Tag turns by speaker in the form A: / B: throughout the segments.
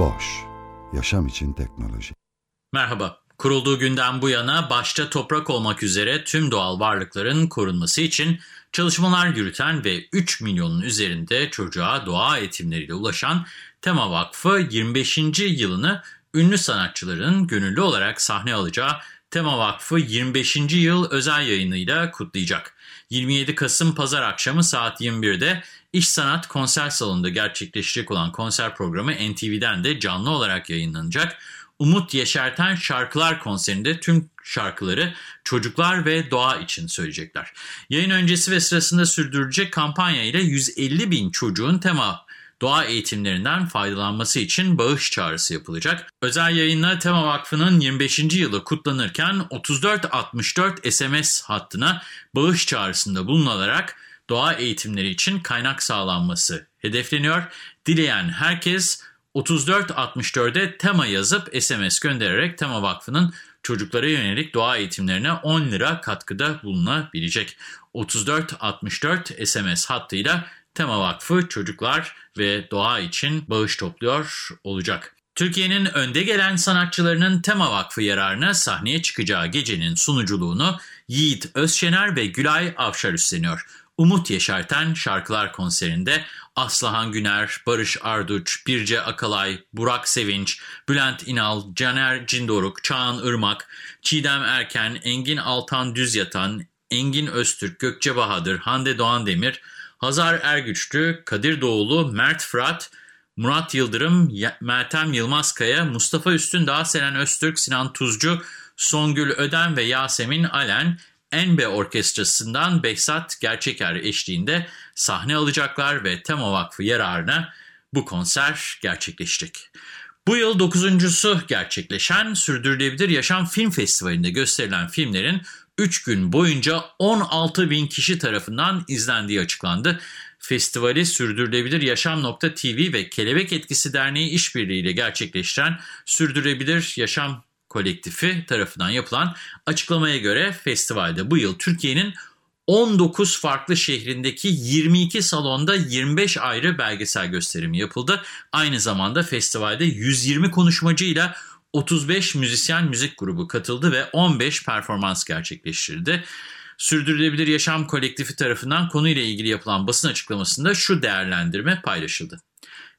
A: Boş, yaşam için teknoloji.
B: Merhaba. Kurulduğu günden bu yana başta toprak olmak üzere tüm doğal varlıkların korunması için çalışmalar yürüten ve 3 milyonun üzerinde çocuğa doğa eğitimleriyle ulaşan Tema Vakfı 25. yılını ünlü sanatçıların gönüllü olarak sahne alacağı Tema Vakfı 25. yıl özel yayınıyla kutlayacak. 27 Kasım Pazar akşamı saat 21'de İş Sanat Konser Salonu'nda gerçekleşecek olan konser programı NTV'den de canlı olarak yayınlanacak. Umut Yeşerten Şarkılar konserinde tüm şarkıları çocuklar ve doğa için söyleyecekler. Yayın öncesi ve sırasında sürdürülecek kampanya ile 150 bin çocuğun tema doğa eğitimlerinden faydalanması için bağış çağrısı yapılacak. Özel yayınla Tema Vakfı'nın 25. yılı kutlanırken 3464 SMS hattına bağış çağrısında bulunularak doğa eğitimleri için kaynak sağlanması hedefleniyor. Dileyen herkes 3464'e tema yazıp SMS göndererek Tema Vakfı'nın çocuklara yönelik doğa eğitimlerine 10 lira katkıda bulunabilecek. 3464 SMS hattıyla Tema Vakfı çocuklar ve doğa için bağış topluyor olacak. Türkiye'nin önde gelen sanatçılarının Tema Vakfı yararına sahneye çıkacağı gecenin sunuculuğunu Yiğit Özşener ve Gülay Avşar üstleniyor. Umut Yeşerten şarkılar konserinde Aslıhan Güner, Barış Arduç, Birce Akalay, Burak Sevinç, Bülent İnal, Caner Cindoruk, Çağan Irmak, Çiğdem Erken, Engin Altan Düzyatan, Engin Öztürk, Gökçe Bahadır, Hande Doğan Demir, Hazar Ergüçlü, Kadir Doğulu, Mert Fırat, Murat Yıldırım, Meltem Yılmazkaya, Mustafa Üstündağ, Selen Öztürk, Sinan Tuzcu, Songül Öden ve Yasemin Alen, Enbe Orkestrası'ndan Behzat Gerçeker eşliğinde sahne alacaklar ve Tema Vakfı yararına bu konser gerçekleşecek. Bu yıl dokuzuncusu gerçekleşen Sürdürülebilir Yaşam Film Festivali'nde gösterilen filmlerin 3 gün boyunca 16 bin kişi tarafından izlendiği açıklandı. Festivali Sürdürülebilir Yaşam.tv ve Kelebek Etkisi Derneği işbirliğiyle gerçekleştiren Sürdürülebilir Yaşam kolektifi tarafından yapılan açıklamaya göre festivalde bu yıl Türkiye'nin 19 farklı şehrindeki 22 salonda 25 ayrı belgesel gösterimi yapıldı. Aynı zamanda festivalde 120 konuşmacıyla 35 müzisyen müzik grubu katıldı ve 15 performans gerçekleştirdi. Sürdürülebilir Yaşam Kolektifi tarafından konuyla ilgili yapılan basın açıklamasında şu değerlendirme paylaşıldı.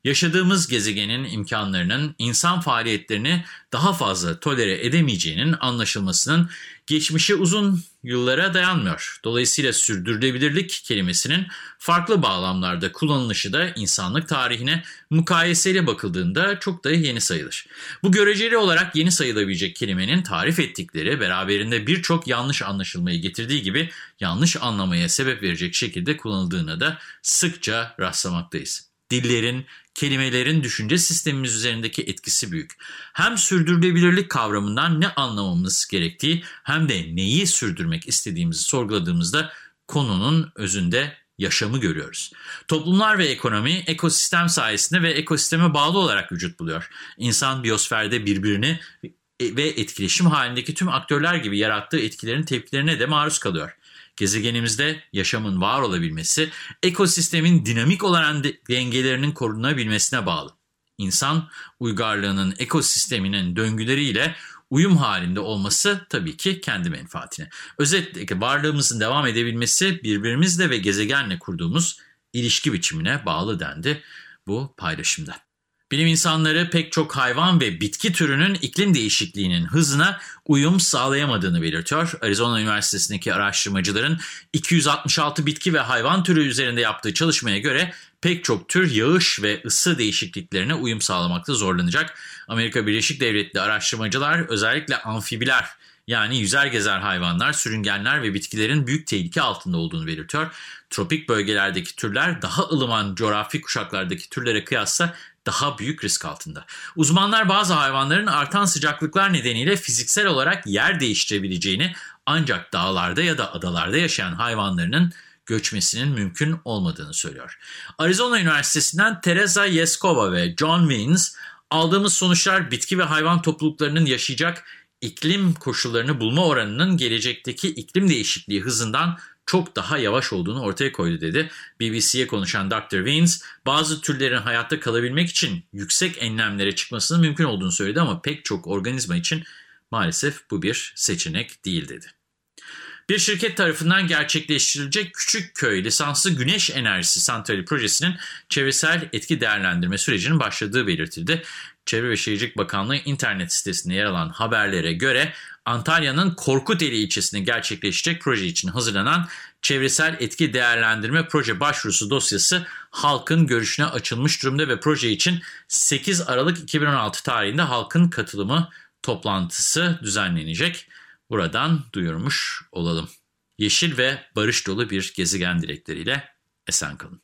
B: Yaşadığımız gezegenin imkanlarının insan faaliyetlerini daha fazla tolere edemeyeceğinin anlaşılmasının geçmişi uzun yıllara dayanmıyor. Dolayısıyla sürdürülebilirlik kelimesinin farklı bağlamlarda kullanılışı da insanlık tarihine mukayeseyle bakıldığında çok da yeni sayılır. Bu göreceli olarak yeni sayılabilecek kelimenin tarif ettikleri beraberinde birçok yanlış anlaşılmayı getirdiği gibi yanlış anlamaya sebep verecek şekilde kullanıldığına da sıkça rastlamaktayız. Dillerin, kelimelerin düşünce sistemimiz üzerindeki etkisi büyük. Hem sürdürülebilirlik kavramından ne anlamamız gerektiği hem de neyi sürdürmek istediğimizi sorguladığımızda konunun özünde yaşamı görüyoruz. Toplumlar ve ekonomi ekosistem sayesinde ve ekosisteme bağlı olarak vücut buluyor. İnsan biyosferde birbirini ve etkileşim halindeki tüm aktörler gibi yarattığı etkilerin tepkilerine de maruz kalıyor. Gezegenimizde yaşamın var olabilmesi, ekosistemin dinamik olan dengelerinin korunabilmesine bağlı. İnsan uygarlığının ekosisteminin döngüleriyle uyum halinde olması tabii ki kendi menfaatine. Özetle varlığımızın devam edebilmesi birbirimizle ve gezegenle kurduğumuz ilişki biçimine bağlı dendi bu paylaşımda. Bilim insanları pek çok hayvan ve bitki türünün iklim değişikliğinin hızına uyum sağlayamadığını belirtiyor. Arizona Üniversitesi'ndeki araştırmacıların 266 bitki ve hayvan türü üzerinde yaptığı çalışmaya göre pek çok tür yağış ve ısı değişikliklerine uyum sağlamakta zorlanacak. Amerika Birleşik Devletleri araştırmacılar özellikle amfibiler yani yüzer gezer hayvanlar, sürüngenler ve bitkilerin büyük tehlike altında olduğunu belirtiyor. Tropik bölgelerdeki türler daha ılıman coğrafi kuşaklardaki türlere kıyasla daha büyük risk altında. Uzmanlar bazı hayvanların artan sıcaklıklar nedeniyle fiziksel olarak yer değiştirebileceğini ancak dağlarda ya da adalarda yaşayan hayvanlarının göçmesinin mümkün olmadığını söylüyor. Arizona Üniversitesi'nden Teresa Yeskova ve John Wins aldığımız sonuçlar bitki ve hayvan topluluklarının yaşayacak iklim koşullarını bulma oranının gelecekteki iklim değişikliği hızından çok daha yavaş olduğunu ortaya koydu dedi. BBC'ye konuşan Dr. Wins, bazı türlerin hayatta kalabilmek için yüksek enlemlere çıkmasının mümkün olduğunu söyledi ama pek çok organizma için maalesef bu bir seçenek değil dedi. Bir şirket tarafından gerçekleştirilecek Küçük Köy lisanslı güneş enerjisi santrali projesinin çevresel etki değerlendirme sürecinin başladığı belirtildi. Çevre ve Şehircilik Bakanlığı internet sitesinde yer alan haberlere göre Antalya'nın Korkuteli ilçesinde gerçekleşecek proje için hazırlanan çevresel etki değerlendirme proje başvurusu dosyası halkın görüşüne açılmış durumda ve proje için 8 Aralık 2016 tarihinde halkın katılımı toplantısı düzenlenecek. Buradan duyurmuş olalım. Yeşil ve barış dolu bir gezegen dilekleriyle esen kalın.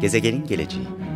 C: Gezegenin geleceği